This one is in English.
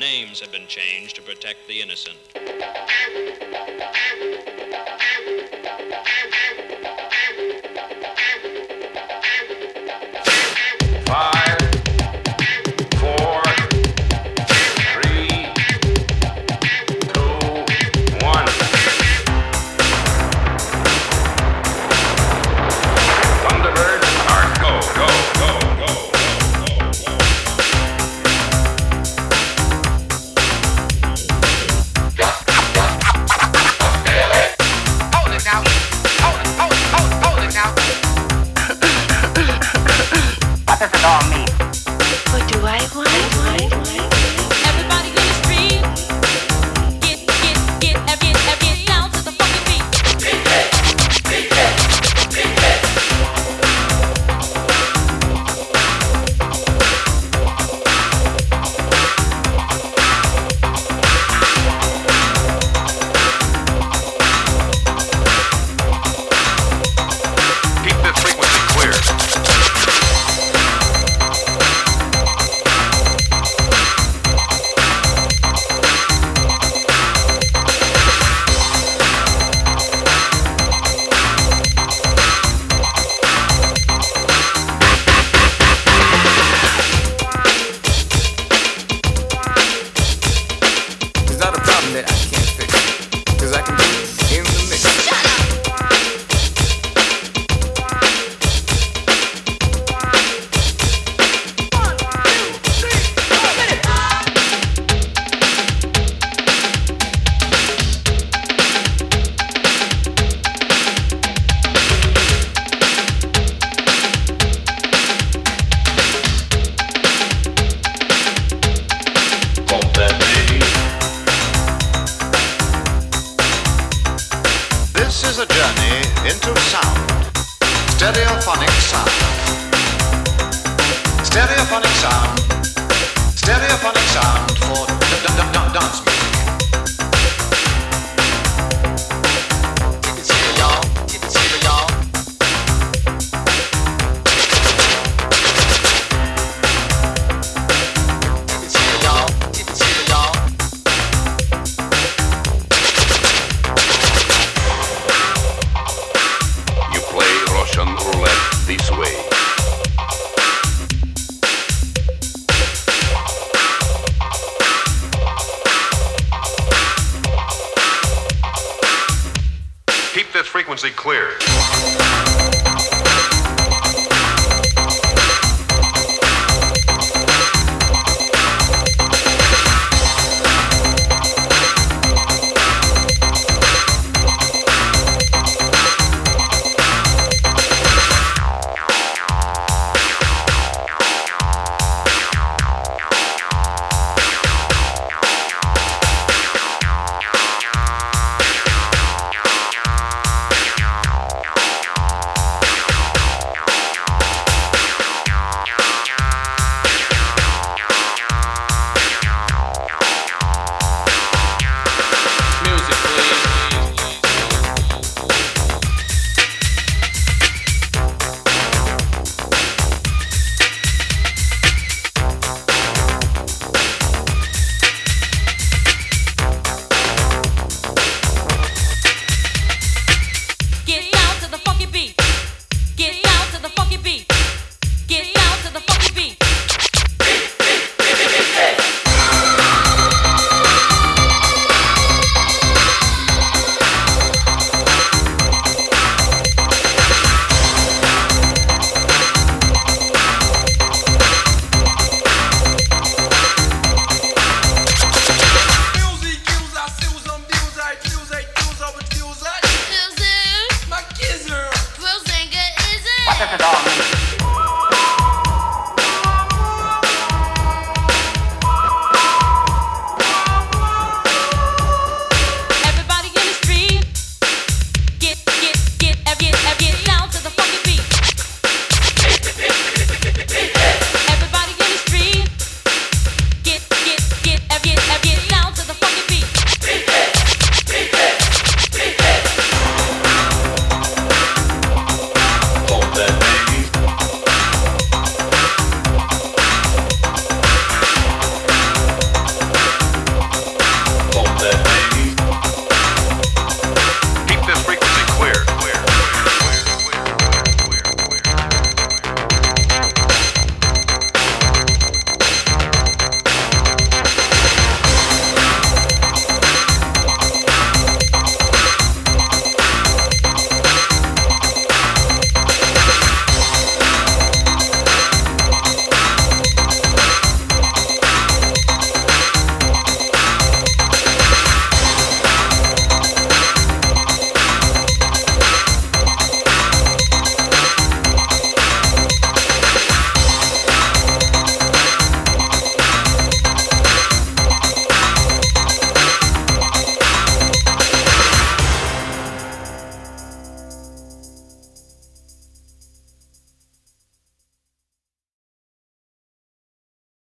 names have been changed to protect the innocent. a journey into sound. Stereophonic sound. Stereophonic sound. Stereophonic fifth frequency clear.